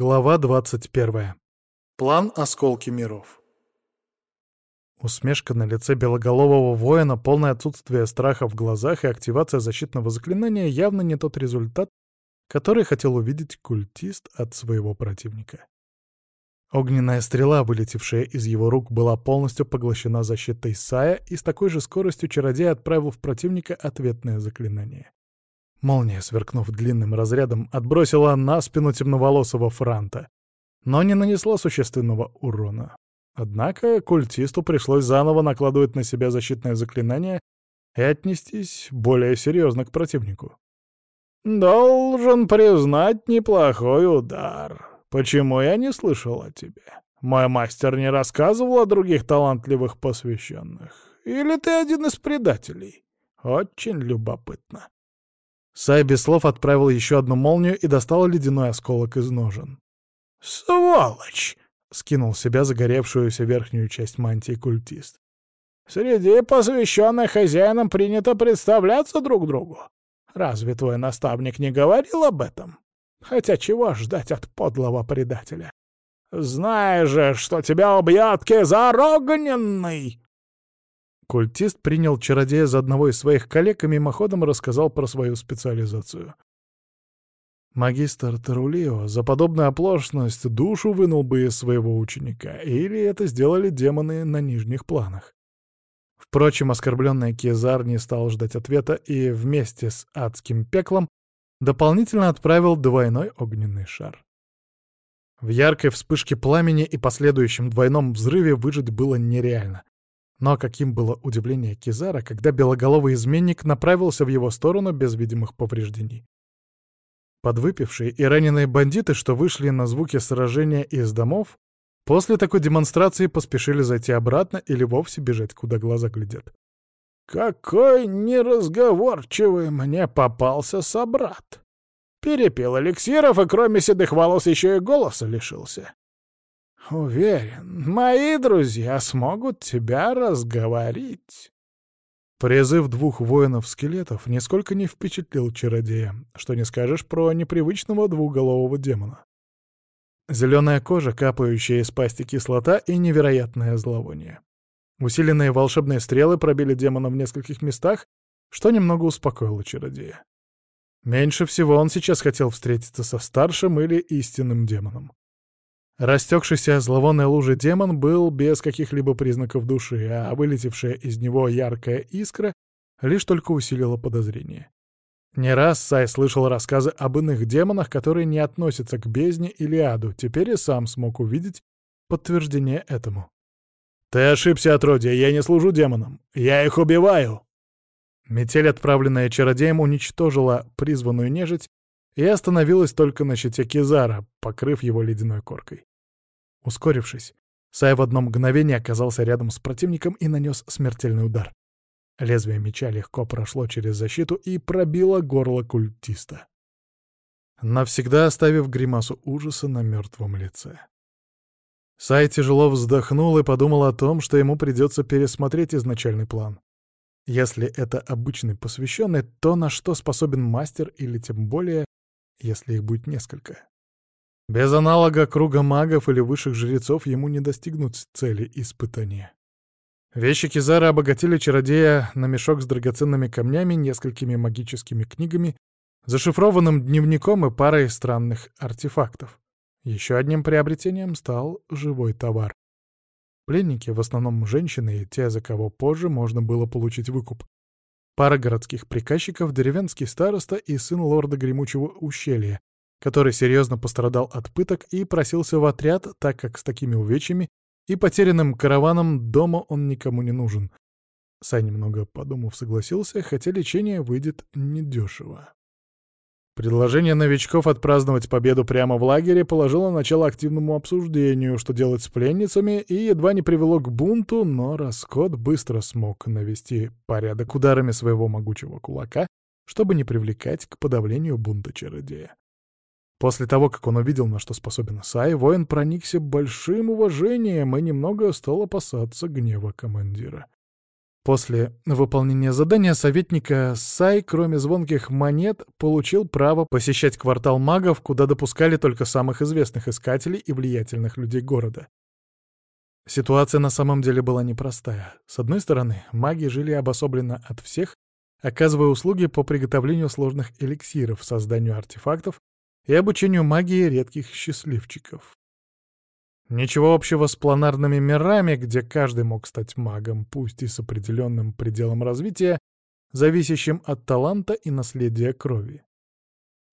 Глава 21. План «Осколки миров». Усмешка на лице белоголового воина, полное отсутствие страха в глазах и активация защитного заклинания явно не тот результат, который хотел увидеть культист от своего противника. Огненная стрела, вылетевшая из его рук, была полностью поглощена защитой Сая, и с такой же скоростью чародей отправил в противника ответное заклинание. Молния, сверкнув длинным разрядом, отбросила на спину темноволосого франта, но не нанесла существенного урона. Однако культисту пришлось заново накладывать на себя защитное заклинание и отнестись более серьезно к противнику. «Должен признать неплохой удар. Почему я не слышал о тебе? Мой мастер не рассказывал о других талантливых посвященных. Или ты один из предателей? Очень любопытно». Сай без слов отправил еще одну молнию и достал ледяной осколок из ножен. «Сволочь!» — скинул себя загоревшуюся верхнюю часть мантии культист. «Среди посвященных хозяинам принято представляться друг другу. Разве твой наставник не говорил об этом? Хотя чего ждать от подлого предателя? Знаешь же, что тебя убьет Огненный!» Культист принял чародея за одного из своих коллег и мимоходом рассказал про свою специализацию. Магистр Тарулио за подобную оплошность душу вынул бы из своего ученика, или это сделали демоны на нижних планах. Впрочем, оскорбленный Кезар не стал ждать ответа и вместе с адским пеклом дополнительно отправил двойной огненный шар. В яркой вспышке пламени и последующем двойном взрыве выжить было нереально. Но каким было удивление Кизара, когда белоголовый изменник направился в его сторону без видимых повреждений. Подвыпившие и раненые бандиты, что вышли на звуки сражения из домов, после такой демонстрации поспешили зайти обратно или вовсе бежать, куда глаза глядят. «Какой неразговорчивый мне попался собрат! Перепил эликсиров и кроме седых волос еще и голоса лишился. Уверен, мои друзья смогут тебя разговорить. Призыв двух воинов-скелетов нисколько не впечатлил чародея, что не скажешь про непривычного двухголового демона. Зеленая кожа, капающая из пасти кислота и невероятное зловоние. Усиленные волшебные стрелы пробили демона в нескольких местах, что немного успокоило чародея. Меньше всего он сейчас хотел встретиться со старшим или истинным демоном. Растекшийся зловонной лужи демон был без каких-либо признаков души, а вылетевшая из него яркая искра лишь только усилила подозрение. Не раз Сай слышал рассказы об иных демонах, которые не относятся к бездне или аду, теперь и сам смог увидеть подтверждение этому. «Ты ошибся, отродье, я не служу демонам, я их убиваю!» Метель, отправленная чародеем, уничтожила призванную нежить и остановилась только на щите Кизара, покрыв его ледяной коркой. Ускорившись, Сай в одно мгновение оказался рядом с противником и нанес смертельный удар. Лезвие меча легко прошло через защиту и пробило горло культиста, навсегда оставив гримасу ужаса на мертвом лице. Сай тяжело вздохнул и подумал о том, что ему придется пересмотреть изначальный план. Если это обычный посвященный, то на что способен мастер или тем более, если их будет несколько? Без аналога круга магов или высших жрецов ему не достигнуть цели испытания. Вещи Кизара обогатили чародея на мешок с драгоценными камнями, несколькими магическими книгами, зашифрованным дневником и парой странных артефактов. Еще одним приобретением стал живой товар. Пленники, в основном женщины и те, за кого позже можно было получить выкуп. Пара городских приказчиков, деревенский староста и сын лорда Гремучего ущелья, который серьезно пострадал от пыток и просился в отряд, так как с такими увечьями и потерянным караваном дома он никому не нужен. Сай немного подумав согласился, хотя лечение выйдет недешево. Предложение новичков отпраздновать победу прямо в лагере положило начало активному обсуждению, что делать с пленницами, и едва не привело к бунту, но Раскот быстро смог навести порядок ударами своего могучего кулака, чтобы не привлекать к подавлению бунта чародея. После того, как он увидел, на что способен Сай, воин проникся большим уважением и немного стал опасаться гнева командира. После выполнения задания советника Сай, кроме звонких монет, получил право посещать квартал магов, куда допускали только самых известных искателей и влиятельных людей города. Ситуация на самом деле была непростая. С одной стороны, маги жили обособленно от всех, оказывая услуги по приготовлению сложных эликсиров, созданию артефактов и обучению магии редких счастливчиков. Ничего общего с планарными мирами, где каждый мог стать магом, пусть и с определенным пределом развития, зависящим от таланта и наследия крови.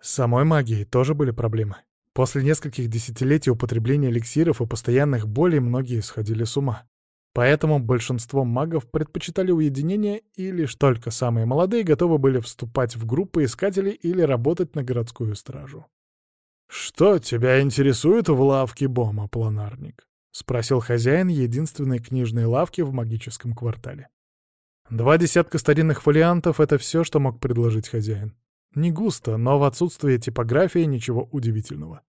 С самой магией тоже были проблемы. После нескольких десятилетий употребления эликсиров и постоянных болей многие сходили с ума. Поэтому большинство магов предпочитали уединение, и лишь только самые молодые готовы были вступать в группы искателей или работать на городскую стражу. «Что тебя интересует в лавке Бома, планарник?» — спросил хозяин единственной книжной лавки в магическом квартале. Два десятка старинных фолиантов — это все, что мог предложить хозяин. Не густо, но в отсутствие типографии ничего удивительного.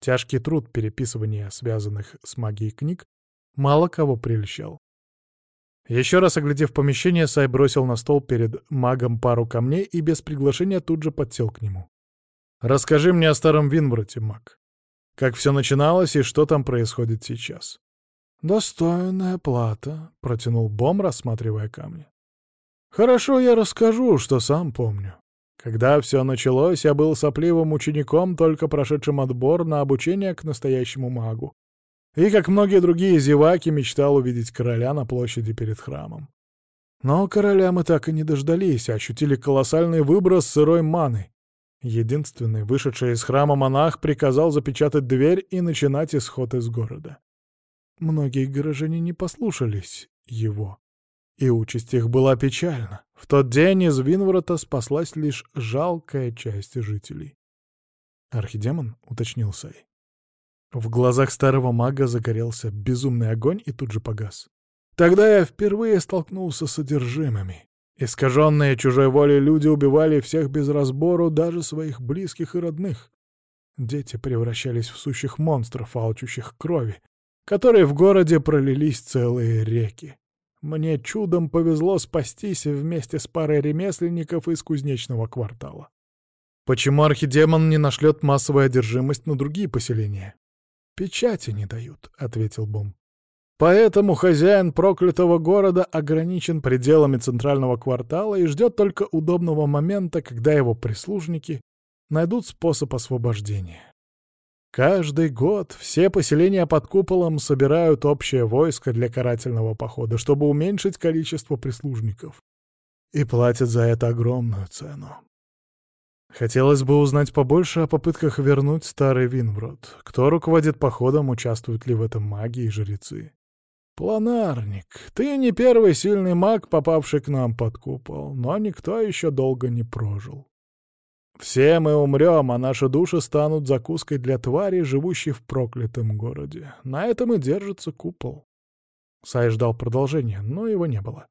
Тяжкий труд переписывания связанных с магией книг мало кого прельщал. Еще раз оглядев помещение, Сай бросил на стол перед магом пару камней и без приглашения тут же подсел к нему. «Расскажи мне о старом Винброте, маг. Как все начиналось и что там происходит сейчас?» «Достойная плата», — протянул Бом, рассматривая камни. «Хорошо, я расскажу, что сам помню. Когда все началось, я был сопливым учеником, только прошедшим отбор на обучение к настоящему магу. И, как многие другие зеваки, мечтал увидеть короля на площади перед храмом. Но короля мы так и не дождались, а ощутили колоссальный выброс сырой маны. Единственный, вышедший из храма монах, приказал запечатать дверь и начинать исход из города. Многие горожане не послушались его. И участь их была печальна. В тот день из Винворота спаслась лишь жалкая часть жителей. «Архидемон?» — уточнил Сай. В глазах старого мага загорелся безумный огонь и тут же погас. Тогда я впервые столкнулся с содержимыми. Искаженные чужой волей люди убивали всех без разбору, даже своих близких и родных. Дети превращались в сущих монстров, алчущих крови, которые в городе пролились целые реки. Мне чудом повезло спастись вместе с парой ремесленников из кузнечного квартала. Почему архидемон не нашлет массовую одержимость на другие поселения? «Печати не дают», — ответил Бом. «Поэтому хозяин проклятого города ограничен пределами центрального квартала и ждет только удобного момента, когда его прислужники найдут способ освобождения. Каждый год все поселения под куполом собирают общее войско для карательного похода, чтобы уменьшить количество прислужников. И платят за это огромную цену. Хотелось бы узнать побольше о попытках вернуть старый Винврод. Кто руководит походом, участвуют ли в этом маги и жрецы. Планарник, ты не первый сильный маг, попавший к нам под купол, но никто еще долго не прожил. Все мы умрем, а наши души станут закуской для твари, живущей в проклятом городе. На этом и держится купол. Сай ждал продолжения, но его не было.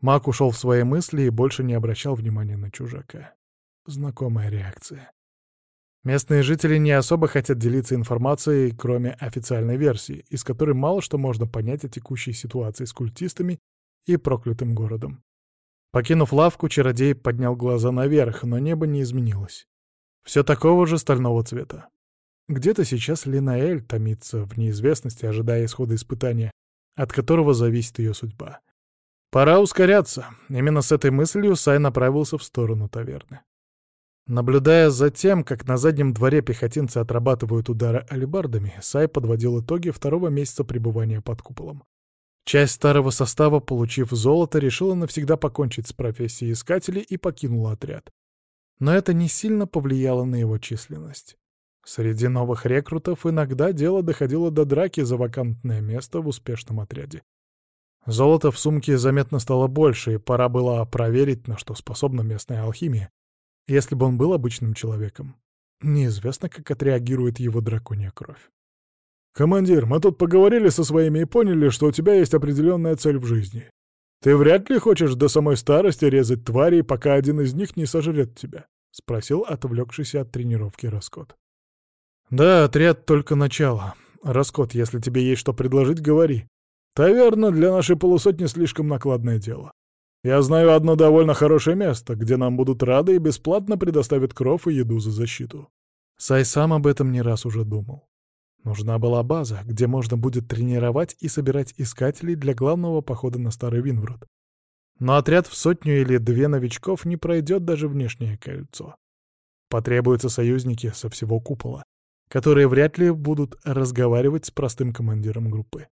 Маг ушел в свои мысли и больше не обращал внимания на чужака. Знакомая реакция. Местные жители не особо хотят делиться информацией, кроме официальной версии, из которой мало что можно понять о текущей ситуации с культистами и проклятым городом. Покинув лавку, чародей поднял глаза наверх, но небо не изменилось. Все такого же стального цвета. Где-то сейчас Линаэль томится в неизвестности, ожидая исхода испытания, от которого зависит ее судьба. Пора ускоряться. Именно с этой мыслью Сай направился в сторону таверны. Наблюдая за тем, как на заднем дворе пехотинцы отрабатывают удары алебардами, Сай подводил итоги второго месяца пребывания под куполом. Часть старого состава, получив золото, решила навсегда покончить с профессией искателей и покинула отряд. Но это не сильно повлияло на его численность. Среди новых рекрутов иногда дело доходило до драки за вакантное место в успешном отряде. Золота в сумке заметно стало больше, и пора было проверить, на что способна местная алхимия, если бы он был обычным человеком. Неизвестно, как отреагирует его драконья кровь. «Командир, мы тут поговорили со своими и поняли, что у тебя есть определенная цель в жизни. Ты вряд ли хочешь до самой старости резать тварей, пока один из них не сожрет тебя?» — спросил отвлекшийся от тренировки Раскот. «Да, отряд только начало. Раскот, если тебе есть что предложить, говори. Таверна для нашей полусотни слишком накладное дело. Я знаю одно довольно хорошее место, где нам будут рады и бесплатно предоставят кров и еду за защиту». Сай сам об этом не раз уже думал. Нужна была база, где можно будет тренировать и собирать искателей для главного похода на Старый Винврод. Но отряд в сотню или две новичков не пройдет даже внешнее кольцо. Потребуются союзники со всего купола, которые вряд ли будут разговаривать с простым командиром группы.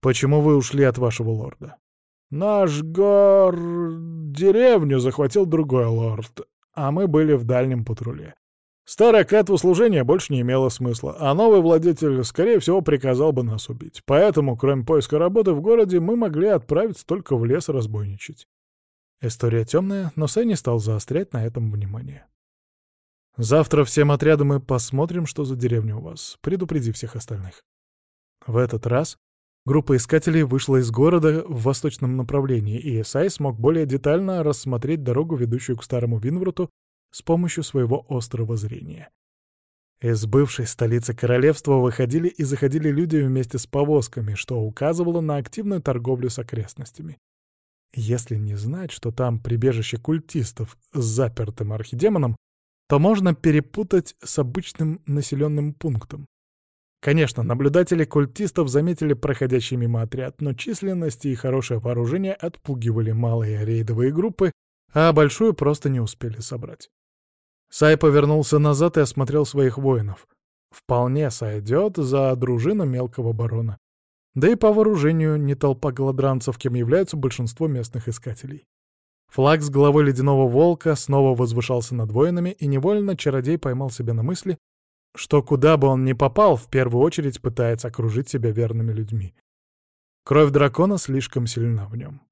Почему вы ушли от вашего лорда? Наш гор... деревню захватил другой лорд, а мы были в дальнем патруле. Старая клятва служения больше не имела смысла, а новый владетель, скорее всего, приказал бы нас убить. Поэтому, кроме поиска работы в городе, мы могли отправиться только в лес разбойничать. История темная, но Сэй не стал заострять на этом внимание. Завтра всем отрядом мы посмотрим, что за деревня у вас. Предупреди всех остальных. В этот раз группа искателей вышла из города в восточном направлении, и Сай смог более детально рассмотреть дорогу, ведущую к Старому Винвруту, с помощью своего острого зрения. Из бывшей столицы королевства выходили и заходили люди вместе с повозками, что указывало на активную торговлю с окрестностями. Если не знать, что там прибежище культистов с запертым архидемоном, то можно перепутать с обычным населенным пунктом. Конечно, наблюдатели культистов заметили проходящий мимо отряд, но численность и хорошее вооружение отпугивали малые рейдовые группы, а большую просто не успели собрать. Сай повернулся назад и осмотрел своих воинов. Вполне сойдет за дружину мелкого барона. Да и по вооружению не толпа голодранцев, кем являются большинство местных искателей. Флаг с головой ледяного волка снова возвышался над воинами, и невольно чародей поймал себя на мысли, что куда бы он ни попал, в первую очередь пытается окружить себя верными людьми. Кровь дракона слишком сильна в нем.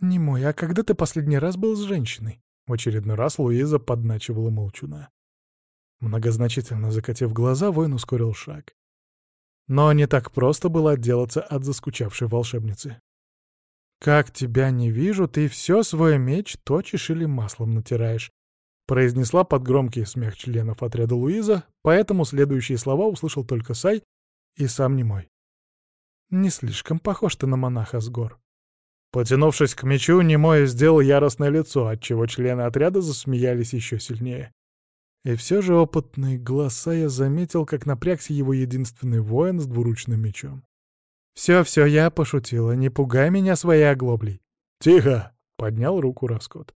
«Не мой, а когда ты последний раз был с женщиной?» В очередной раз Луиза подначивала молчуна. Многозначительно закатив глаза, воин ускорил шаг. Но не так просто было отделаться от заскучавшей волшебницы. «Как тебя не вижу, ты все свой меч точишь или маслом натираешь», произнесла под громкий смех членов отряда Луиза, поэтому следующие слова услышал только Сай и сам не мой. «Не слишком похож ты на монаха с гор». Потянувшись к мечу, Немой сделал яростное лицо, отчего члены отряда засмеялись еще сильнее. И все же опытный глаз я заметил, как напрягся его единственный воин с двуручным мечом. «Все-все, я пошутила, не пугай меня своей оглоблей». «Тихо!» — поднял руку Раскот.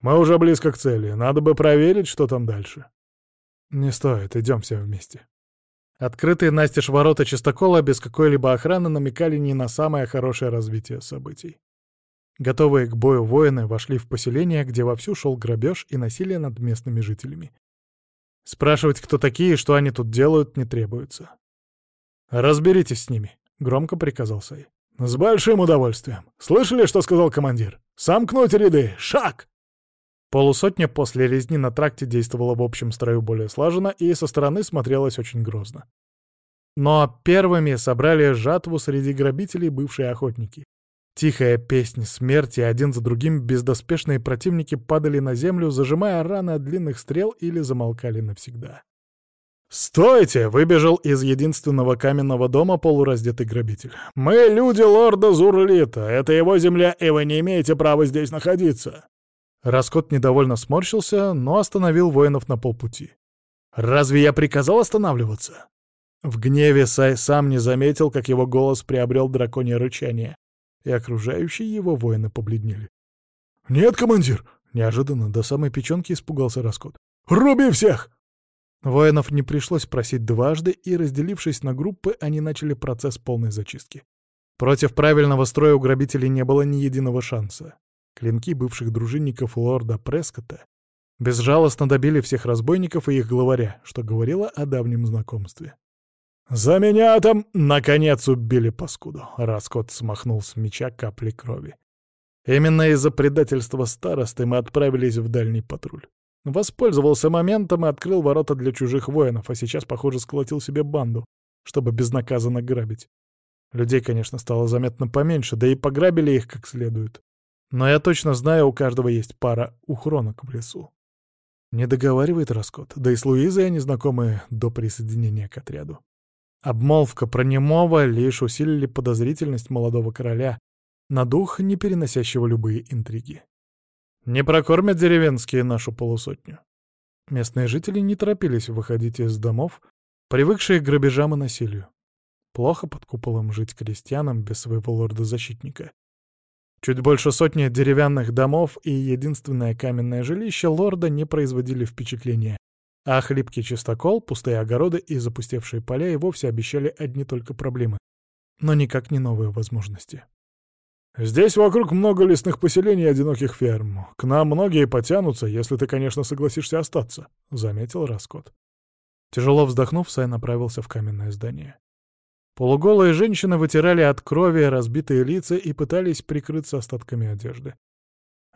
«Мы уже близко к цели, надо бы проверить, что там дальше». «Не стоит, идем все вместе». Открытые настежь ворота чистокола без какой-либо охраны намекали не на самое хорошее развитие событий. Готовые к бою воины вошли в поселение, где вовсю шел грабеж и насилие над местными жителями. Спрашивать, кто такие и что они тут делают, не требуется. «Разберитесь с ними», — громко приказал Сай. «С большим удовольствием. Слышали, что сказал командир? Сомкнуть ряды! Шаг!» Полусотня после резни на тракте действовала в общем строю более слаженно и со стороны смотрелась очень грозно. Но первыми собрали жатву среди грабителей бывшие охотники. Тихая песня смерти, один за другим бездоспешные противники падали на землю, зажимая раны от длинных стрел или замолкали навсегда. «Стойте!» — выбежал из единственного каменного дома полураздетый грабитель. «Мы люди лорда Зурлита. Это его земля, и вы не имеете права здесь находиться. Раскот недовольно сморщился, но остановил воинов на полпути. «Разве я приказал останавливаться?» В гневе Сай сам не заметил, как его голос приобрел драконье рычание, и окружающие его воины побледнели. «Нет, командир!» — неожиданно до самой печенки испугался Раскот. «Руби всех!» Воинов не пришлось просить дважды, и, разделившись на группы, они начали процесс полной зачистки. Против правильного строя у грабителей не было ни единого шанса. Клинки бывших дружинников лорда Прескота безжалостно добили всех разбойников и их главаря, что говорило о давнем знакомстве. «За меня там, наконец, убили паскуду!» — Раскот смахнул с меча капли крови. Именно из-за предательства старосты мы отправились в дальний патруль. Воспользовался моментом и открыл ворота для чужих воинов, а сейчас, похоже, сколотил себе банду, чтобы безнаказанно грабить. Людей, конечно, стало заметно поменьше, да и пограбили их как следует. Но я точно знаю, у каждого есть пара ухронок в лесу. Не договаривает Раскот, да и с Луизой они знакомы до присоединения к отряду. Обмолвка про немого лишь усилили подозрительность молодого короля, на дух, не переносящего любые интриги. Не прокормят деревенские нашу полусотню. Местные жители не торопились выходить из домов, привыкшие к грабежам и насилию. Плохо под куполом жить крестьянам без своего лорда-защитника. Чуть больше сотни деревянных домов и единственное каменное жилище лорда не производили впечатления, а хлипкий чистокол, пустые огороды и запустевшие поля и вовсе обещали одни только проблемы, но никак не новые возможности. Здесь вокруг много лесных поселений и одиноких ферм. К нам многие потянутся, если ты, конечно, согласишься остаться», — заметил Раскот. Тяжело вздохнув, Сай направился в каменное здание. Полуголые женщины вытирали от крови разбитые лица и пытались прикрыться остатками одежды.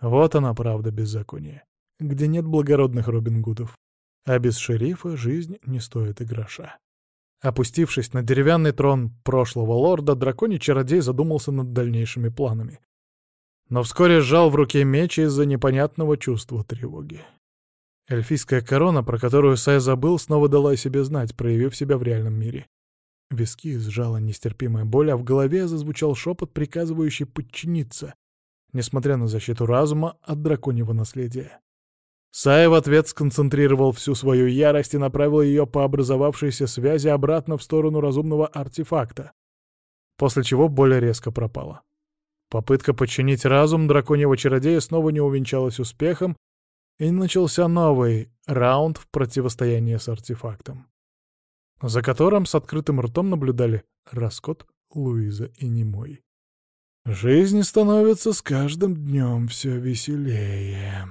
Вот она правда беззакония, где нет благородных Робин Гудов. А без шерифа жизнь не стоит и гроша. Опустившись на деревянный трон прошлого лорда, драконий чародей задумался над дальнейшими планами. Но вскоре сжал в руке меч из-за непонятного чувства тревоги. Эльфийская корона, про которую Сай забыл, снова дала себе знать, проявив себя в реальном мире. Виски сжала нестерпимая боль, а в голове зазвучал шепот, приказывающий подчиниться, несмотря на защиту разума от драконьего наследия. Сай в ответ сконцентрировал всю свою ярость и направил ее по образовавшейся связи обратно в сторону разумного артефакта, после чего более резко пропала. Попытка подчинить разум драконьего чародея снова не увенчалась успехом, и начался новый раунд в противостоянии с артефактом, за которым с открытым ртом наблюдали Раскот, Луиза и Немой. «Жизнь становится с каждым днем все веселее»,